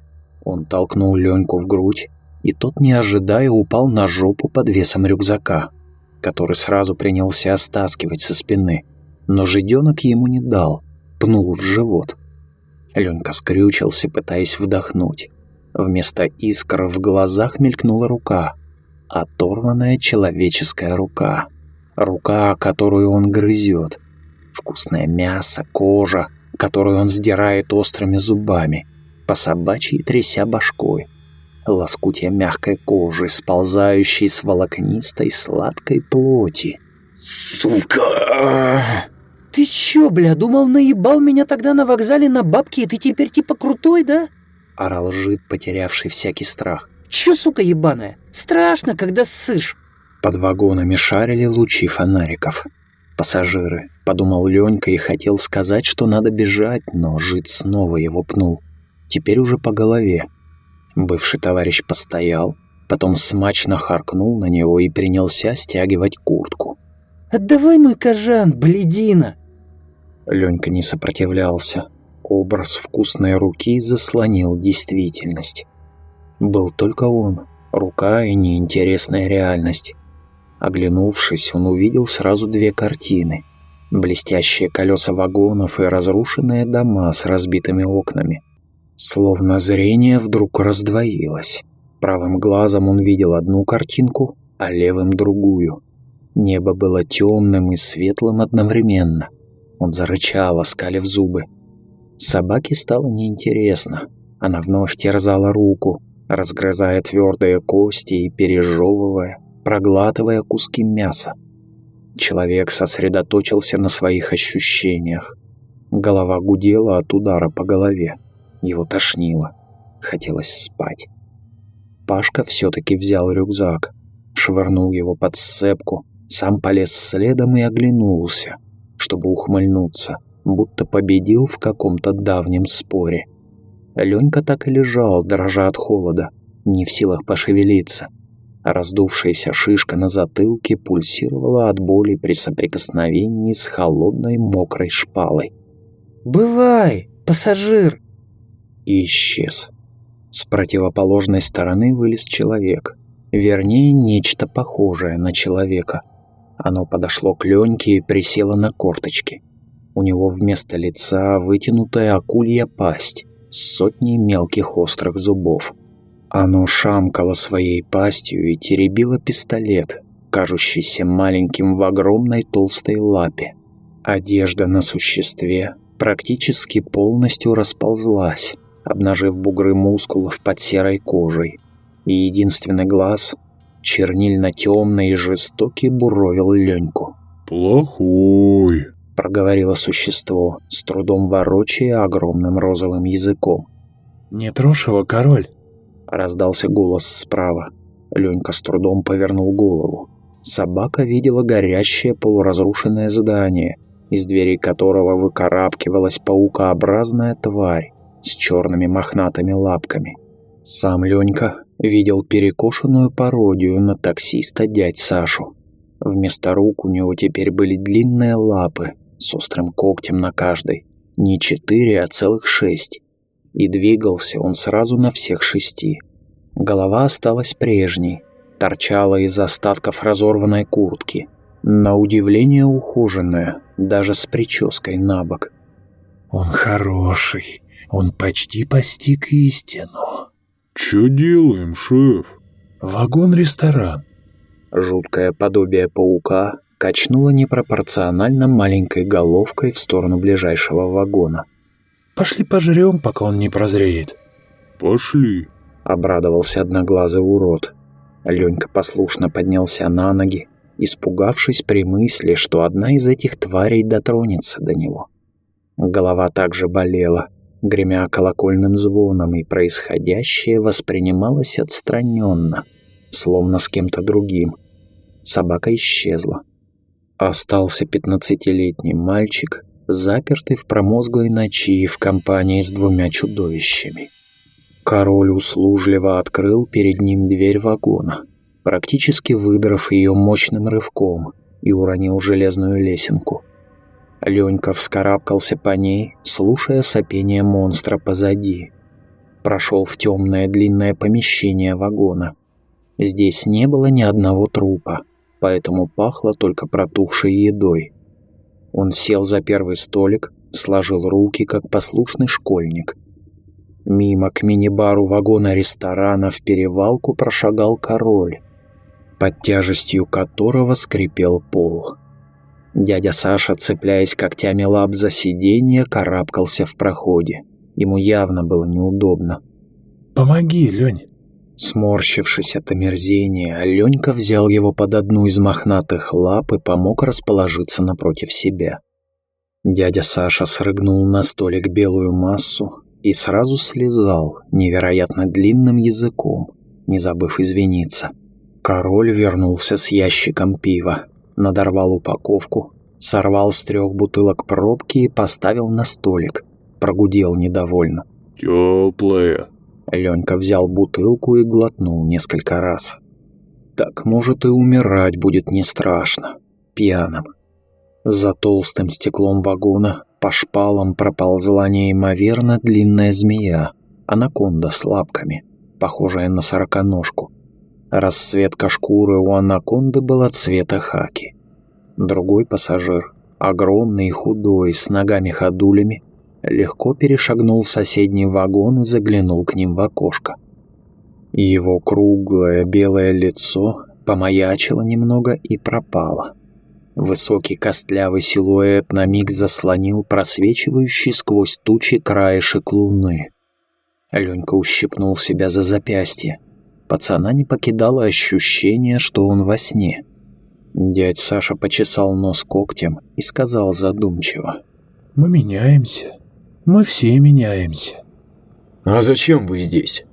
Он толкнул Леньку в грудь, и тот, не ожидая, упал на жопу под весом рюкзака, который сразу принялся стаскивать со спины. Но жиденок ему не дал, пнул в живот. Ленка скрючился, пытаясь вдохнуть. Вместо искр в глазах мелькнула рука. Оторванная человеческая рука. Рука, которую он грызет. Вкусное мясо, кожа, которую он сдирает острыми зубами, по собачьей тряся башкой. Лоскутья мягкой кожи, сползающей с волокнистой сладкой плоти. «Сука!» «Ты чё, бля, думал, наебал меня тогда на вокзале на бабки, и ты теперь типа крутой, да?» Орал жид, потерявший всякий страх. «Чё, сука ебаная? Страшно, когда ссышь!» Под вагонами шарили лучи фонариков. «Пассажиры», — подумал Ленька и хотел сказать, что надо бежать, но жид снова его пнул. Теперь уже по голове. Бывший товарищ постоял, потом смачно харкнул на него и принялся стягивать куртку. «Отдавай мой кожан, бледина!» Ленька не сопротивлялся. Образ вкусной руки заслонил действительность. Был только он, рука и неинтересная реальность. Оглянувшись, он увидел сразу две картины. Блестящие колеса вагонов и разрушенные дома с разбитыми окнами. Словно зрение вдруг раздвоилось. Правым глазом он видел одну картинку, а левым другую. Небо было темным и светлым одновременно – он зарычал, оскалив зубы. Собаке стало неинтересно. Она вновь терзала руку, разгрызая твердые кости и пережевывая, проглатывая куски мяса. Человек сосредоточился на своих ощущениях. Голова гудела от удара по голове. Его тошнило. Хотелось спать. Пашка все-таки взял рюкзак, швырнул его под сцепку, сам полез следом и оглянулся, чтобы ухмыльнуться, будто победил в каком-то давнем споре. Ленька так и лежал, дрожа от холода, не в силах пошевелиться. Раздувшаяся шишка на затылке пульсировала от боли при соприкосновении с холодной мокрой шпалой. «Бывай, пассажир!» И исчез. С противоположной стороны вылез человек. Вернее, нечто похожее на человека. Оно подошло к Леньке и присело на корточки. У него вместо лица вытянутая акулья пасть с сотней мелких острых зубов. Оно шамкало своей пастью и теребило пистолет, кажущийся маленьким в огромной толстой лапе. Одежда на существе практически полностью расползлась, обнажив бугры мускулов под серой кожей. И единственный глаз, чернильно-темный и жестокий, буровил Леньку. «Плохой», — проговорило существо, с трудом ворочая огромным розовым языком. «Не трожь его, король!» — раздался голос справа. Ленька с трудом повернул голову. Собака видела горящее полуразрушенное здание, из дверей которого выкарабкивалась паукообразная тварь с черными мохнатыми лапками. Сам Ленька видел перекошенную пародию на таксиста дядь Сашу. Вместо рук у него теперь были длинные лапы с острым когтем на каждой. Не четыре, а целых шесть. И двигался он сразу на всех шести. Голова осталась прежней, торчала из остатков разорванной куртки. На удивление ухоженная, даже с прической на бок. «Он хороший, он почти постиг истину». «Чё делаем, шеф?» «Вагон-ресторан. Жуткое подобие паука качнуло непропорционально маленькой головкой в сторону ближайшего вагона. «Пошли пожрем, пока он не прозреет». «Пошли», — обрадовался одноглазый урод. Ленька послушно поднялся на ноги, испугавшись при мысли, что одна из этих тварей дотронется до него. Голова также болела, гремя колокольным звоном, и происходящее воспринималось отстраненно, словно с кем-то другим. Собака исчезла. Остался пятнадцатилетний мальчик, запертый в промозглой ночи в компании с двумя чудовищами. Король услужливо открыл перед ним дверь вагона, практически выдрав ее мощным рывком и уронил железную лесенку. Ленька вскарабкался по ней, слушая сопение монстра позади. Прошел в темное длинное помещение вагона. Здесь не было ни одного трупа, поэтому пахло только протухшей едой. Он сел за первый столик, сложил руки, как послушный школьник. Мимо к мини-бару вагона ресторана в перевалку прошагал король, под тяжестью которого скрипел пол. Дядя Саша, цепляясь когтями лап за сиденье, карабкался в проходе. Ему явно было неудобно. «Помоги, Лень!» Сморщившись от омерзения, Ленька взял его под одну из мохнатых лап и помог расположиться напротив себя. Дядя Саша срыгнул на столик белую массу и сразу слезал невероятно длинным языком, не забыв извиниться. Король вернулся с ящиком пива, надорвал упаковку, сорвал с трех бутылок пробки и поставил на столик. Прогудел недовольно. «Теплая». Ленька взял бутылку и глотнул несколько раз. Так, может, и умирать будет не страшно. Пьяным. За толстым стеклом вагона по шпалам проползла неимоверно длинная змея, анаконда с лапками, похожая на сороконожку. Расцветка шкуры у анаконды была цвета хаки. Другой пассажир, огромный и худой, с ногами-ходулями, легко перешагнул соседний вагон и заглянул к ним в окошко. Его круглое белое лицо помаячило немного и пропало. Высокий костлявый силуэт на миг заслонил просвечивающий сквозь тучи краешек луны. Ленька ущипнул себя за запястье. Пацана не покидало ощущение, что он во сне. Дядь Саша почесал нос когтем и сказал задумчиво. «Мы меняемся. Мы все меняемся». «А зачем вы здесь?»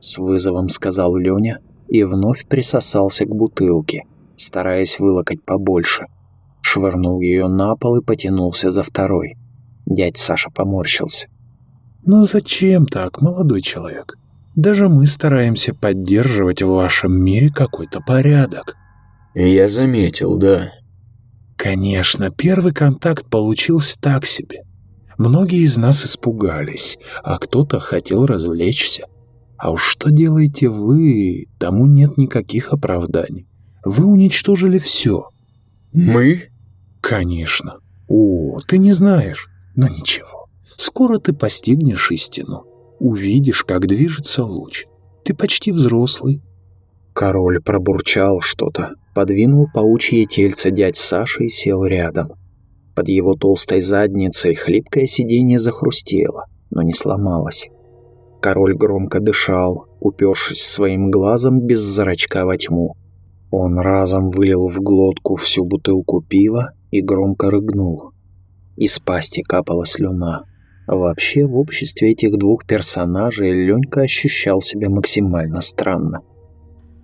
с вызовом сказал Леня и вновь присосался к бутылке, стараясь вылокать побольше. Швырнул ее на пол и потянулся за второй. Дядь Саша поморщился. «Ну зачем так, молодой человек? Даже мы стараемся поддерживать в вашем мире какой-то порядок». «Я заметил, да». «Конечно, первый контакт получился так себе. Многие из нас испугались, а кто-то хотел развлечься. А уж что делаете вы, тому нет никаких оправданий. Вы уничтожили все». «Мы?» «Конечно. О, ты не знаешь. Но ничего. Скоро ты постигнешь истину. Увидишь, как движется луч. Ты почти взрослый». Король пробурчал что-то, подвинул паучье тельце дядь Саши и сел рядом. Под его толстой задницей хлипкое сиденье захрустело, но не сломалось. Король громко дышал, упершись своим глазом без зрачка во тьму. Он разом вылил в глотку всю бутылку пива и громко рыгнул. Из пасти капала слюна. Вообще, в обществе этих двух персонажей Ленька ощущал себя максимально странно.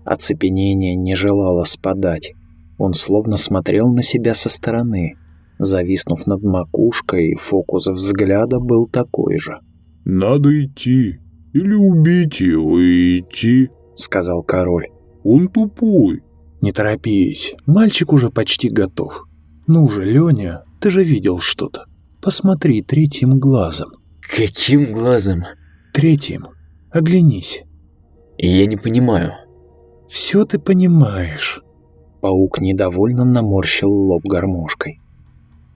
Оцепенение не желало спадать. Он словно смотрел на себя со стороны. Зависнув над макушкой, фокус взгляда был такой же. «Надо идти. Или убить его и идти», — сказал король. «Он тупой». «Не торопись, мальчик уже почти готов. Ну же, Леня, ты же видел что-то. Посмотри третьим глазом». «Каким глазом?» «Третьим. Оглянись». «Я не понимаю». «Все ты понимаешь». Паук недовольно наморщил лоб гармошкой.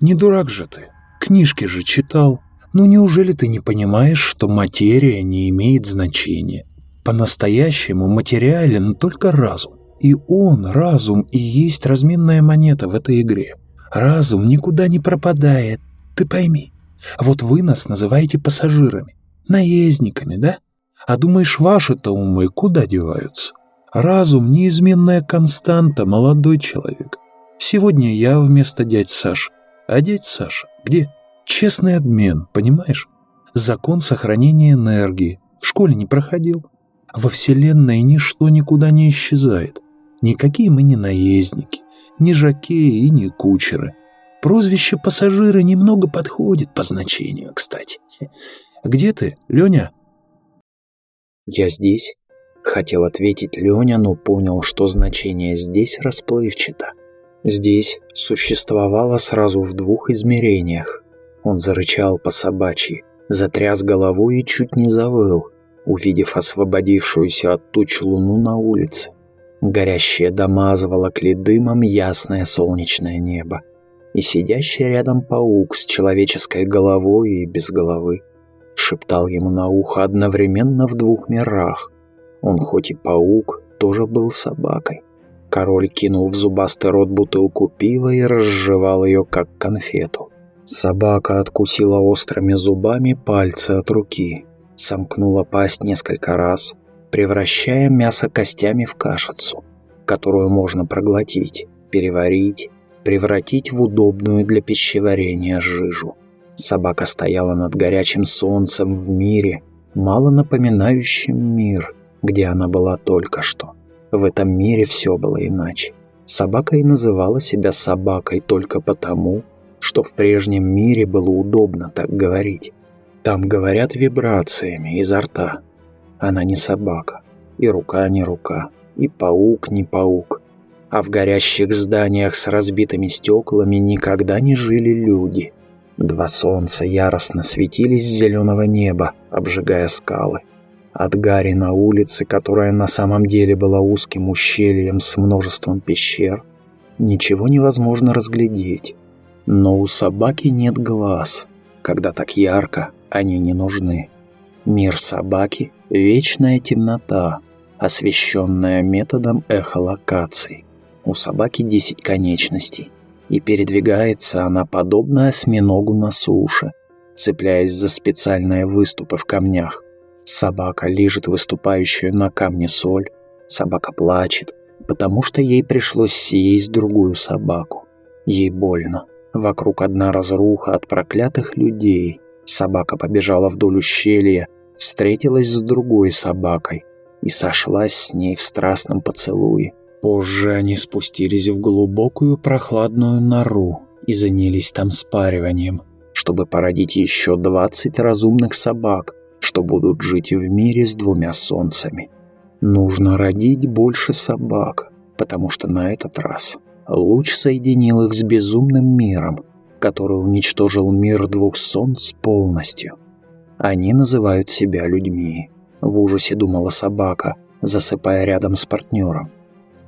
«Не дурак же ты. Книжки же читал. Ну неужели ты не понимаешь, что материя не имеет значения? По-настоящему материален только разум. И он, разум, и есть разменная монета в этой игре. Разум никуда не пропадает, ты пойми. Вот вы нас называете пассажирами, наездниками, да? А думаешь, ваши-то умы куда деваются? Разум — неизменная константа, молодой человек. Сегодня я вместо дядь Саши. А дядь Саша где? Честный обмен, понимаешь? Закон сохранения энергии. В школе не проходил. Во Вселенной ничто никуда не исчезает. Никакие мы не наездники ни жакеи и ни кучеры. Прозвище пассажира немного подходит по значению, кстати. Где ты, Леня? Я здесь. Хотел ответить Леня, но понял, что значение «здесь» расплывчато. Здесь существовало сразу в двух измерениях. Он зарычал по собачьи, затряс головой и чуть не завыл, увидев освободившуюся от туч луну на улице. Горящие дома заволокли дымом ясное солнечное небо. И сидящий рядом паук с человеческой головой и без головы шептал ему на ухо одновременно в двух мирах. Он хоть и паук, тоже был собакой. Король кинул в зубастый рот бутылку пива и разжевал ее, как конфету. Собака откусила острыми зубами пальцы от руки, сомкнула пасть несколько раз, превращая мясо костями в кашицу, которую можно проглотить, переварить, превратить в удобную для пищеварения жижу. Собака стояла над горячим солнцем в мире, мало напоминающем мир, где она была только что. В этом мире все было иначе. Собака и называла себя собакой только потому, что в прежнем мире было удобно так говорить. Там говорят вибрациями изо рта, она не собака, и рука не рука, и паук не паук. А в горящих зданиях с разбитыми стеклами никогда не жили люди. Два солнца яростно светились с зеленого неба, обжигая скалы. От Гарри на улице, которая на самом деле была узким ущельем с множеством пещер, ничего невозможно разглядеть. Но у собаки нет глаз. Когда так ярко, они не нужны. Мир собаки – вечная темнота, освещенная методом эхолокации. У собаки 10 конечностей, и передвигается она подобно осьминогу на суше, цепляясь за специальные выступы в камнях. Собака лижет выступающую на камне соль, собака плачет, потому что ей пришлось съесть другую собаку. Ей больно. Вокруг одна разруха от проклятых людей. Собака побежала вдоль ущелья, встретилась с другой собакой. и сошлась с ней в страстном поцелуе. Позже они спустились в глубокую прохладную нору и занялись там спариванием, чтобы породить еще 20 разумных собак, что будут жить в мире с двумя солнцами. Нужно родить больше собак, потому что на этот раз луч соединил их с безумным миром, который уничтожил мир двух солнц полностью. Они называют себя людьми. В ужасе думала собака, засыпая рядом с партнером.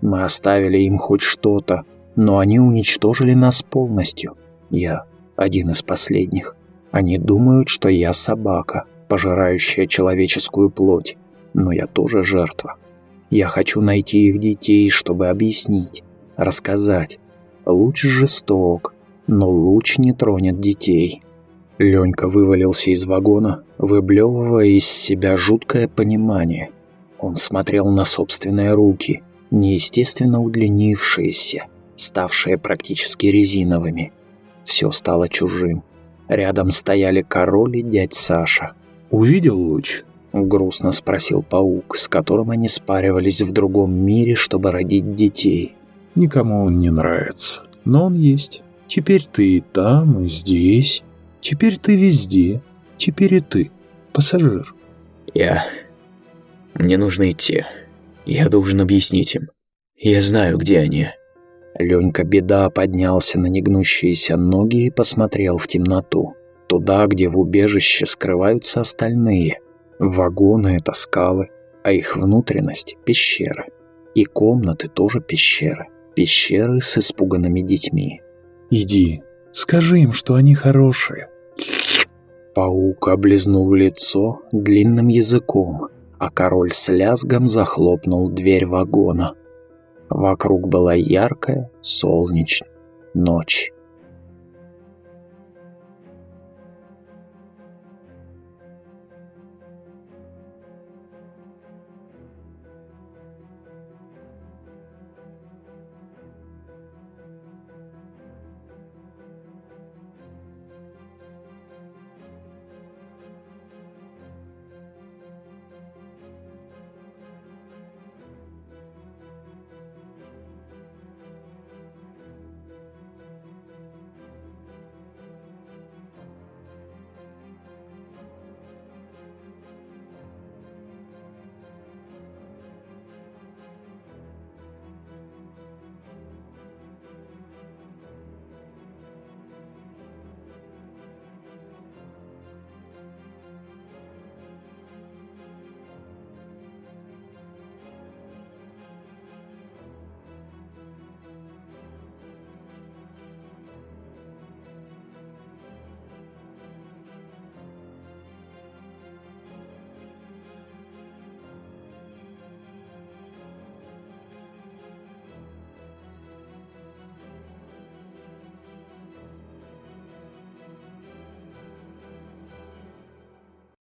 Мы оставили им хоть что-то, но они уничтожили нас полностью. Я один из последних. Они думают, что я собака, пожирающая человеческую плоть, но я тоже жертва. Я хочу найти их детей, чтобы объяснить, рассказать. Луч жесток, но луч не тронет детей. Ленька вывалился из вагона, выблевывая из себя жуткое понимание. Он смотрел на собственные руки, неестественно удлинившиеся, ставшие практически резиновыми. Все стало чужим. Рядом стояли король и дядь Саша. «Увидел луч?» — грустно спросил паук, с которым они спаривались в другом мире, чтобы родить детей. «Никому он не нравится, но он есть. Теперь ты и там, и здесь. Теперь ты везде. Теперь и ты, пассажир». Я... Мне нужно идти. Я должен объяснить им. Я знаю, где они. Ленька Беда поднялся на негнущиеся ноги и посмотрел в темноту. Туда, где в убежище скрываются остальные. Вагоны — это скалы, а их внутренность — пещеры. И комнаты тоже пещеры. Пещеры с испуганными детьми. «Иди, скажи им, что они хорошие». Паук облизнул лицо длинным языком, а король с лязгом захлопнул дверь вагона. Вокруг была яркая, солнечная ночь.